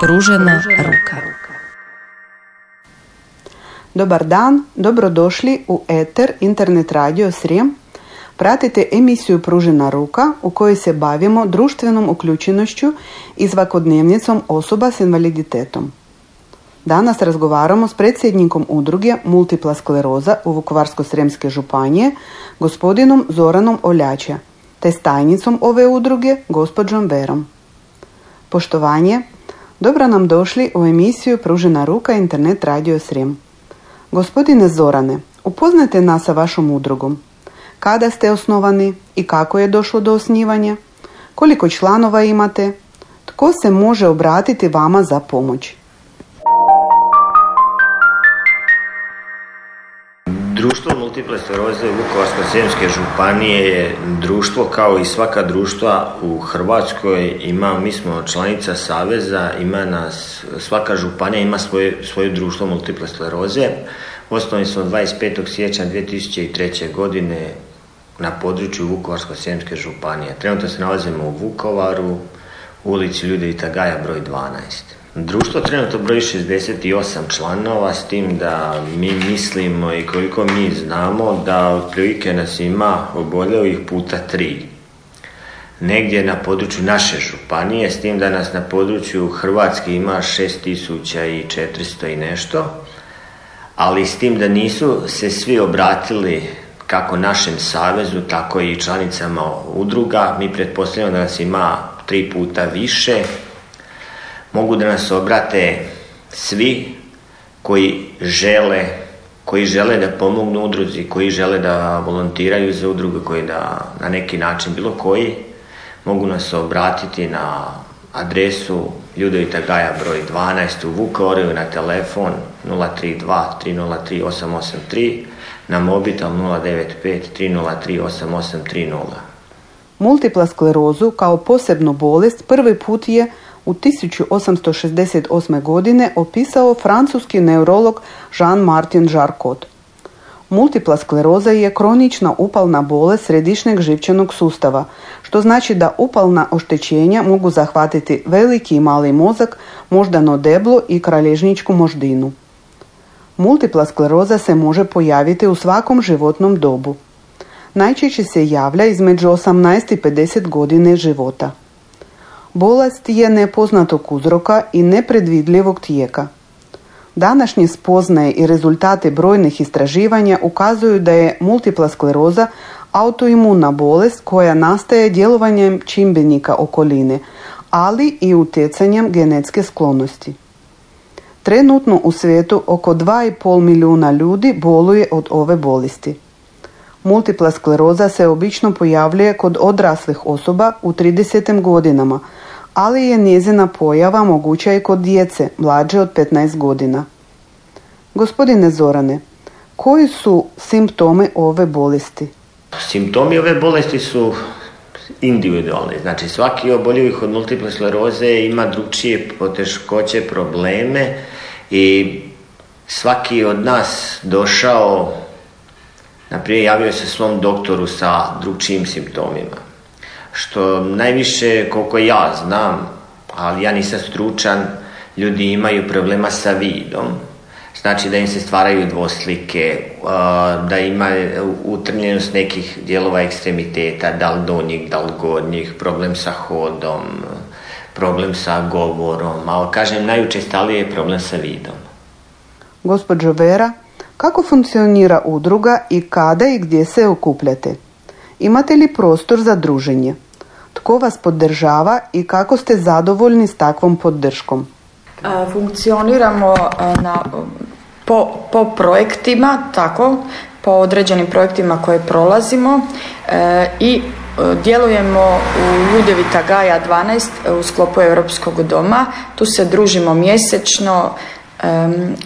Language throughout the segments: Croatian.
Pružena ruka. Dobar dan, dobrodošli u Eter Internet Radio Srijem. Pratite emisiju Pružena ruka u kojoj se bavimo društvenom uključenošću i svakodnevnicom osoba s invaliditetom. Danas razgovaramo s predsjednikom udruge Multipla skleroza u Vukovarsko-Sremske županije, gospodinom Zoranom Oljača, te s tajnicom ove udruge, gospođom Verom. Poštovanje, dobro nam došli u emisiju Pružena ruka Internet Radio Srem. Gospodine Zorane, upoznate nas sa vašom udrugom. Kada ste osnovani i kako je došlo do osnivanja? Koliko članova imate? Tko se može obratiti vama za pomoć? Društvo multiple skleroze Vukovarsko-srijemske županije je društvo kao i svaka društva u Hrvatskoj ima, mi smo članica Saveza, ima nas, svaka županija ima svoje, svoje društvo multiple skleroze. Osnovni smo 25. siječnja 2003. godine na području Vukovarsko-srijemske županije. Trenutno se nalazimo u Vukovaru, u ulici Ljudevita Gaja broj 12. Društvo trenutno broji 68 članova s tim da mi mislimo i koliko mi znamo da otprilike nas ima ih puta tri. Negdje na području naše županije, s tim da nas na području Hrvatske ima 6400 i nešto, ali s tim da nisu se svi obratili kako našem savezu, tako i članicama udruga. Mi pretpostavljamo da nas ima tri puta više, mogu da nas obrate svi koji žele koji žele da pomognu udruzi, koji žele da volontiraju za udrugu, koji da na neki način bilo koji mogu nas obratiti na adresu Ljudovita Gaja broj 12 u Vukovaru na telefon 032 303 883 na mobitel 095 303 8830. Multipla sklerozu kao posebnu bolest prvi put je u 1868. godine opisao francuski neurolog Jean-Martin Jarcot. Multipla skleroza je kronična upalna bolest središnjeg živčanog sustava, što znači da upalna oštećenja mogu zahvatiti veliki i mali mozak, moždano deblo i kralježničku moždinu. Multipla skleroza se može pojaviti u svakom životnom dobu. Najčešće se javlja između 18 i 50 godine života. Bolest je nepoznatog uzroka i nepredvidljivog tijeka. Današnje spoznaje i rezultate brojnih istraživanja ukazuju da je multipla skleroza autoimuna bolest koja nastaje djelovanjem čimbenika okoline, ali i utjecanjem genetske sklonosti. Trenutno u svijetu oko 2,5 milijuna ljudi boluje od ove bolesti. Multipla skleroza se obično pojavljuje kod odraslih osoba u 30. godinama, ali je njezina pojava moguća i kod djece mlađe od 15 godina. Gospodine Zorane, koji su simptomi ove bolesti? Simptomi ove bolesti su individualni. Znači svaki oboljivih od multiple skleroze ima drugčije poteškoće, probleme i svaki od nas došao, naprijed javio se svom doktoru sa drugčijim simptomima što najviše koliko ja znam, ali ja nisam stručan, ljudi imaju problema sa vidom. Znači da im se stvaraju dvoslike, da ima utrnjenost nekih dijelova ekstremiteta, da li donjih, da li gornjih, problem sa hodom, problem sa govorom, ali kažem najučestalije je problem sa vidom. Gospođo Vera, kako funkcionira udruga i kada i gdje se okupljate? Imate li prostor za druženje? Tko vas podržava i kako ste zadovoljni s takvom podrškom? Funkcioniramo na, po, po projektima, tako, po određenim projektima koje prolazimo e, i e, djelujemo u Ljudevita Gaja 12 u sklopu Europskog doma. Tu se družimo mjesečno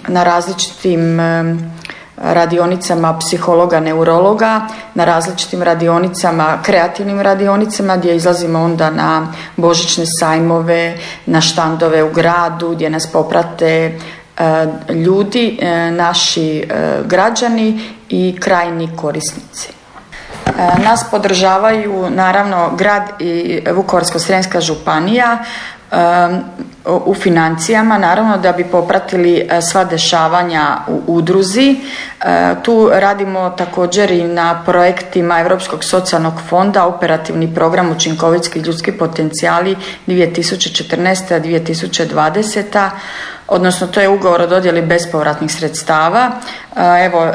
na različitim radionicama psihologa, neurologa, na različitim radionicama, kreativnim radionicama gdje izlazimo onda na božićne sajmove, na štandove u gradu gdje nas poprate e, ljudi, e, naši e, građani i krajni korisnici. Nas podržavaju naravno grad i Vukovarsko-srijemska županija u financijama, naravno da bi popratili e, sva dešavanja u udruzi. E, tu radimo također i na projektima Europskog socijalnog fonda, operativni program učinkovitski ljudski potencijali 2014. 2020 odnosno to je ugovor o dodjeli bespovratnih sredstava. Evo,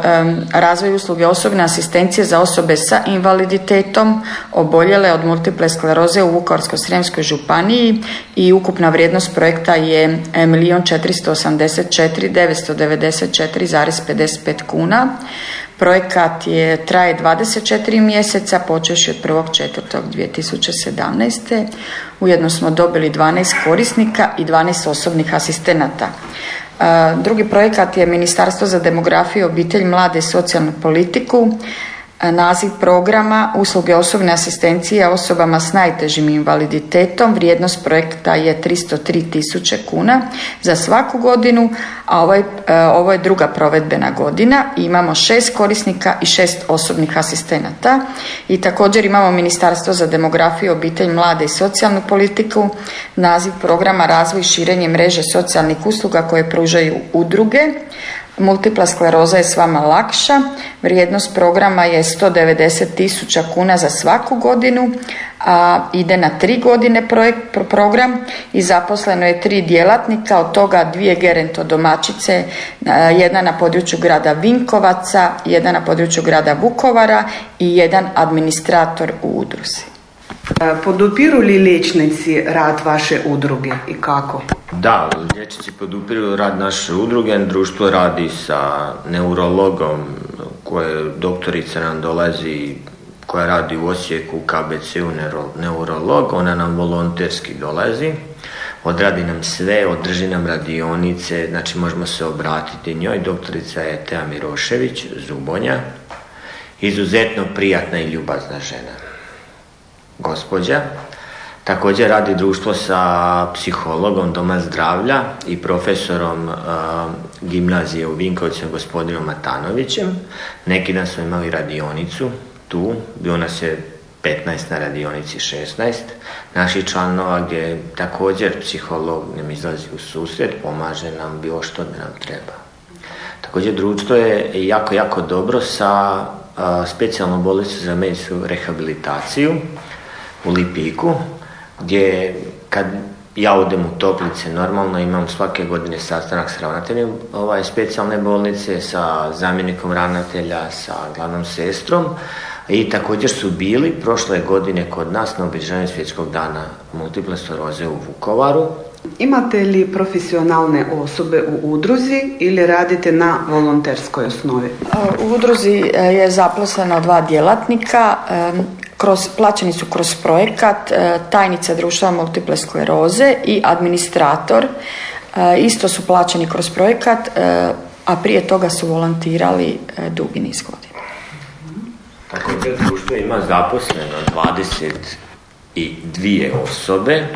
razvoj usluge osobne asistencije za osobe sa invaliditetom oboljele od multiple skleroze u Vukovarsko-srijemskoj županiji i ukupna vrijednost projekta je 1.484.994,55 994,55 kuna. Projekat je, traje 24 mjeseca, počeši od 1.4.2017. Ujedno smo dobili 12 korisnika i 12 osobnih asistenata. Drugi projekat je Ministarstvo za demografiju, obitelj, mlade i socijalnu politiku naziv programa usluge osobne asistencije osobama s najtežim invaliditetom. Vrijednost projekta je 303 tisuće kuna za svaku godinu, a ovo je, e, ovo je druga provedbena godina imamo šest korisnika i šest osobnih asistenata. I također imamo Ministarstvo za demografiju, obitelj, mlade i socijalnu politiku. Naziv programa razvoj i širenje mreže socijalnih usluga koje pružaju udruge Multipla skleroza je s vama lakša. Vrijednost programa je 190 tisuća kuna za svaku godinu, a ide na tri godine projekt, program i zaposleno je tri djelatnika, od toga dvije gerentodomačice, jedna na području grada Vinkovaca, jedna na području grada Vukovara i jedan administrator u udruzi. Podupiru li liječnici rad vaše udruge i kako? Da, liječnici podupiru rad naše udruge. Društvo radi sa neurologom koje doktorica nam dolazi koja radi u Osijeku u KBC-u neurolog. Ona nam volonterski dolazi. Odradi nam sve, održi nam radionice, znači možemo se obratiti njoj. Doktorica je Teja Mirošević, Zubonja. Izuzetno prijatna i ljubazna žena. Gospođa. Također radi društvo sa psihologom Doma zdravlja i profesorom uh, gimnazije u Vinkovcima gospodinom Matanovićem. Neki dan smo imali radionicu tu, bio nas je 15 na radionici 16 naših članova gdje također psiholog nam izlazi u susret, pomaže nam bilo što da nam treba. Također društvo je jako, jako dobro sa uh, specijalnom bolnicom za medicinsku rehabilitaciju u Lipiku gdje kad ja odem u Toplice, normalno imam svake godine sastanak s ravnateljem ovaj, specijalne bolnice, sa zamjenikom ravnatelja, sa glavnom sestrom i također su bili prošle godine kod nas na obilježavanju svjetskog dana multiple skleroze u Vukovaru. Imate li profesionalne osobe u udruzi ili radite na volonterskoj osnovi? U udruzi e, je zaposleno dva djelatnika kroz, plaćeni su kroz projekat e, tajnica društva multiple skleroze i administrator. E, isto su plaćeni kroz projekat, e, a prije toga su volontirali dugi niz godina. Također društvo ima zaposleno 22 osobe,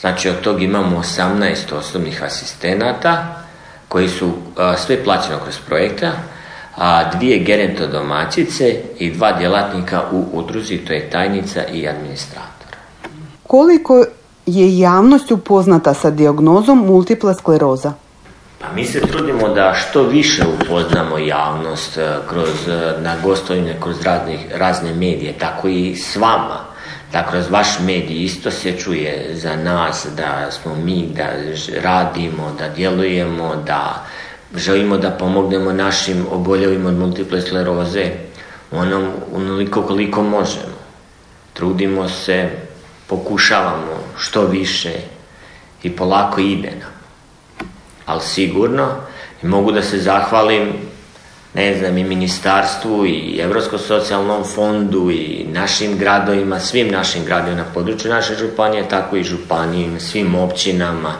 znači od tog imamo 18 osobnih asistenata koji su sve plaćeno kroz projekta, a dvije gerentodomaćice i dva djelatnika u udruzi, to je tajnica i administrator. Koliko je javnost upoznata sa dijagnozom multipla skleroza? Pa mi se trudimo da što više upoznamo javnost e, kroz, e, na gostovine, kroz raznih, razne medije, tako i s vama. Da kroz vaš medij isto se čuje za nas, da smo mi, da radimo, da djelujemo, da želimo da pomognemo našim oboljelim od multiple skleroze onom onoliko koliko možemo. Trudimo se, pokušavamo što više i polako ide nam. Ali sigurno mogu da se zahvalim ne znam, i ministarstvu i Europskom socijalnom fondu i našim gradovima, svim našim gradovima na području naše županije, tako i županijima, svim općinama,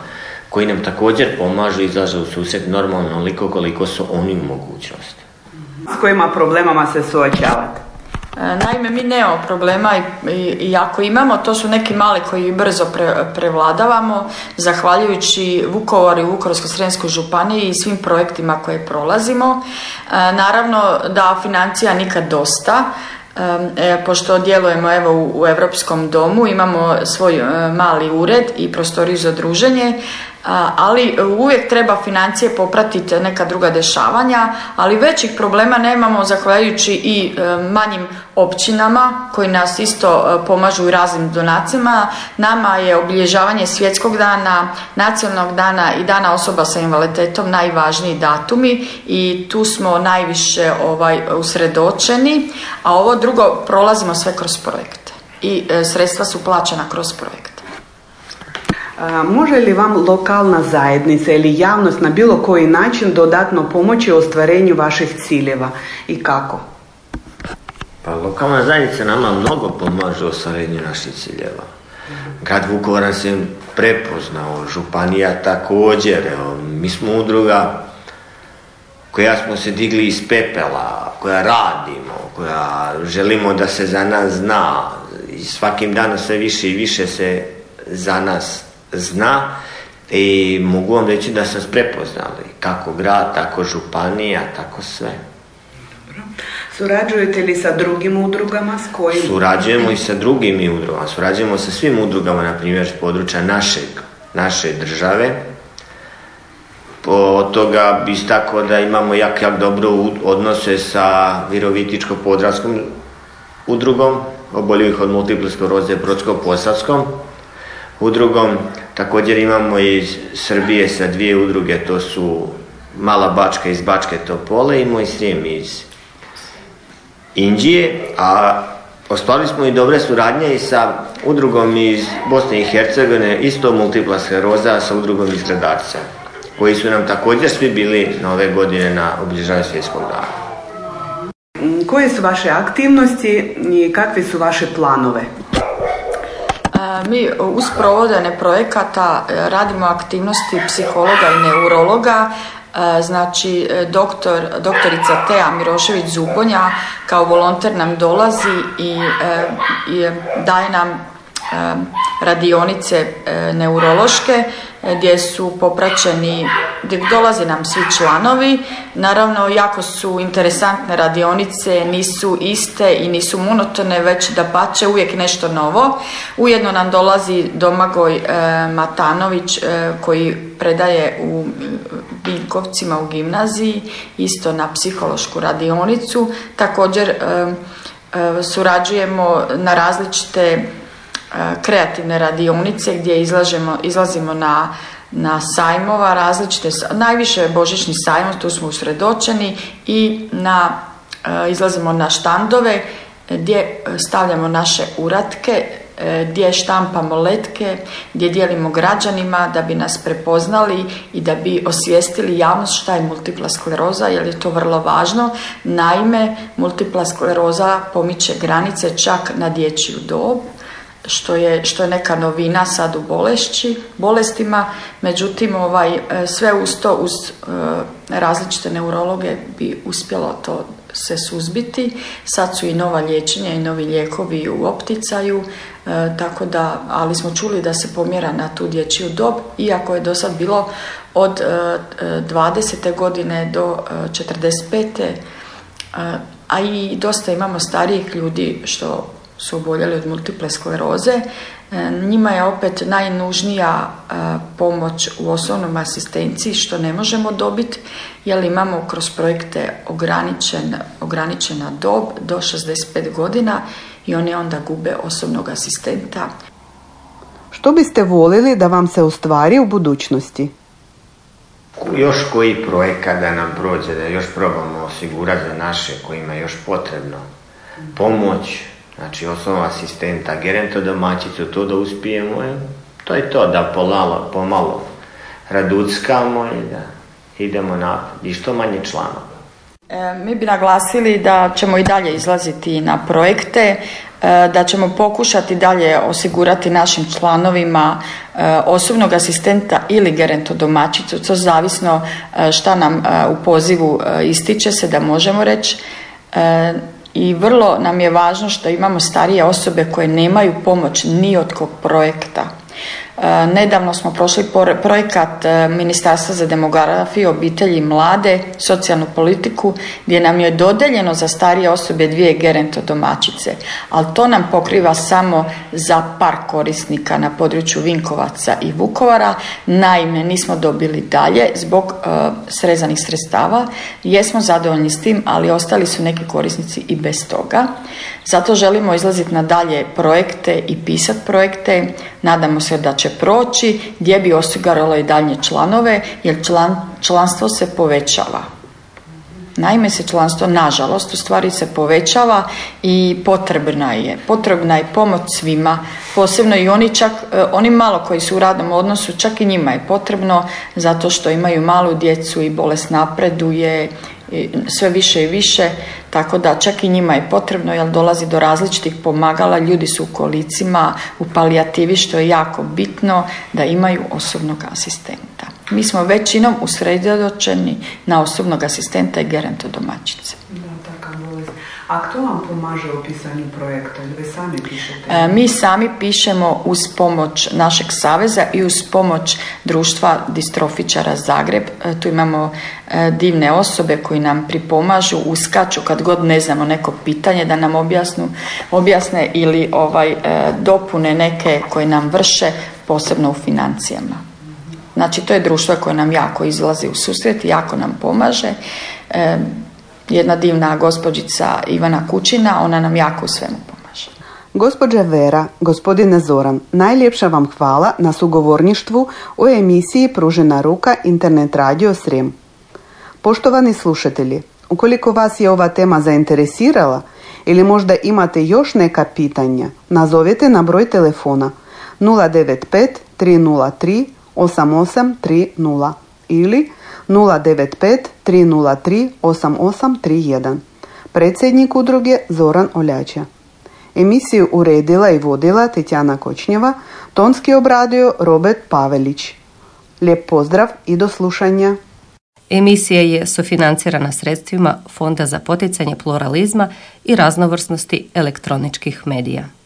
koji nam također pomažu i izlaže u susret normalno onoliko koliko su oni u mogućnosti. S kojima problemama se suočavate? E, naime, mi nemamo problema i, i, ako imamo, to su neki mali koji brzo prevladavamo, zahvaljujući Vukovaru i Vukovarsko-srijemskoj županiji i svim projektima koje prolazimo. E, naravno da financija nikad dosta, e, pošto djelujemo evo u, u Europskom domu, imamo svoj mali ured i prostoriju za druženje ali uvijek treba financije popratiti neka druga dešavanja, ali većih problema nemamo zahvaljujući i e, manjim općinama koji nas isto e, pomažu i raznim donacijama. Nama je obilježavanje svjetskog dana, nacionalnog dana i dana osoba sa invaliditetom najvažniji datumi i tu smo najviše ovaj, usredočeni, a ovo drugo prolazimo sve kroz projekte i e, sredstva su plaćena kroz projekte. Može li vam lokalna zajednica ili javnost na bilo koji način dodatno pomoći u ostvarenju vaših ciljeva i kako? Pa lokalna zajednica nama mnogo pomaže u ostvarenju naših ciljeva. Grad Vukovar se prepoznao, županija također. Mi smo udruga koja smo se digli iz pepela, koja radimo, koja želimo da se za nas zna i svakim danom sve više i više se za nas zna i mogu vam reći da sam prepoznali kako grad, tako županija, tako sve. Surađujete li sa drugim udrugama? S kojim? Surađujemo i sa drugim udrugama. Surađujemo sa svim udrugama, na primjer, s područja našeg, naše države. Od toga bi tako da imamo jak, jak dobro odnose sa Virovitičko-Podravskom udrugom, oboljivih od multiple skleroze Brodsko-Posavskom udrugom. Također imamo iz Srbije sa dvije udruge, to su Mala Bačka iz Bačke Topole i Moj Srijem iz Indije, a ostvarili smo i dobre suradnje i sa udrugom iz Bosne i Hercegovine, isto multipla skleroza sa udrugom iz Gradarca, koji su nam također svi bili na ove godine na obilježavanju svjetskog dana. Koje su vaše aktivnosti i kakvi su vaše planove? Mi uz provodene projekata e, radimo aktivnosti psihologa i neurologa, e, znači e, doktor, doktorica Tea Mirošević Zubonja kao volonter nam dolazi i, i daje nam radionice neurološke gdje su popraćeni, gdje dolaze nam svi članovi. Naravno, jako su interesantne radionice, nisu iste i nisu monotone, već da pače uvijek nešto novo. Ujedno nam dolazi Domagoj e, Matanović e, koji predaje u Vinkovcima u gimnaziji, isto na psihološku radionicu. Također e, surađujemo na različite kreativne radionice gdje izlažemo, izlazimo na, na sajmova različite, najviše božićni sajmov, tu smo usredočeni i na, izlazimo na štandove gdje stavljamo naše uratke, gdje štampamo letke, gdje dijelimo građanima da bi nas prepoznali i da bi osvijestili javnost šta je multipla skleroza, jer je to vrlo važno. Naime, multipla skleroza pomiče granice čak na dječju dob što je, što je neka novina sad u bolešći, bolestima, međutim ovaj, e, sve uz to, uz e, različite neurologe bi uspjelo to se suzbiti. Sad su i nova liječenja i novi lijekovi u opticaju, e, tako da, ali smo čuli da se pomjera na tu dječju dob, iako je do sad bilo od 20. godine do 45. A i dosta imamo starijih ljudi što su oboljeli od multiple skleroze. E, njima je opet najnužnija e, pomoć u osnovnom asistenciji što ne možemo dobiti jer imamo kroz projekte ograničen, ograničena dob do 65 godina i oni onda gube osobnog asistenta. Što biste volili da vam se ostvari u budućnosti? Još koji projekat da nam prođe, da još probamo osigurati za naše kojima je još potrebno pomoć, Znači, osnova asistenta, gerento domaćicu, to da uspijemo, to je to, da polalo, pomalo raduckamo i da idemo na i što manje članova. E, mi bi naglasili da ćemo i dalje izlaziti na projekte, e, da ćemo pokušati dalje osigurati našim članovima e, osobnog asistenta ili gerentodomaćicu, to zavisno e, šta nam u pozivu ističe se da možemo reći i vrlo nam je važno što imamo starije osobe koje nemaju pomoć ni od kog projekta. Nedavno smo prošli projekat e, Ministarstva za demografiju, obitelji, mlade, socijalnu politiku gdje nam je dodeljeno za starije osobe dvije gerento domaćice, ali to nam pokriva samo za par korisnika na području Vinkovaca i Vukovara. Naime, nismo dobili dalje zbog e, srezanih sredstava. Jesmo zadovoljni s tim, ali ostali su neki korisnici i bez toga. Zato želimo izlaziti na dalje projekte i pisati projekte. Nadamo se da će proći gdje bi osiguralo i dalje članove jer član, članstvo se povećava. Naime se članstvo, nažalost, u stvari se povećava i potrebna je. Potrebna je pomoć svima, posebno i oni čak, e, oni malo koji su u radnom odnosu, čak i njima je potrebno zato što imaju malu djecu i bolest napreduje sve više i više, tako da čak i njima je potrebno jer dolazi do različitih pomagala, ljudi su u kolicima, u palijativi što je jako bitno da imaju osobnog asistenta. Mi smo većinom usredočeni na osobnog asistenta i gerontodomaćice. A kto vam pomaže u pisanju projekta vi sami pišete? E, mi sami pišemo uz pomoć našeg saveza i uz pomoć društva distrofičara Zagreb. E, tu imamo e, divne osobe koji nam pripomažu, uskaču kad god ne znamo neko pitanje da nam objasnu, objasne ili ovaj dopune neke koje nam vrše posebno u financijama. Znači to je društvo koje nam jako izlazi u susret i jako nam pomaže jedna divna gospođica Ivana Kućina, ona nam jako u svemu pomaže. Gospođa Vera, gospodine Zoran, najljepša vam hvala na sugovorništvu o emisiji Pružena ruka Internet radio Srem. Poštovani slušatelji, ukoliko vas je ova tema zainteresirala ili možda imate još neka pitanja, nazovite na broj telefona 095 303 8830 ili 095 303 8831. Predsjednik udruge Zoran Oljača. Emisiju uredila i vodila Tetjana Kočnjeva, tonski obradio Robert Pavelić. Lijep pozdrav i do slušanja. Emisija je sufinancirana sredstvima Fonda za poticanje pluralizma i raznovrsnosti elektroničkih medija.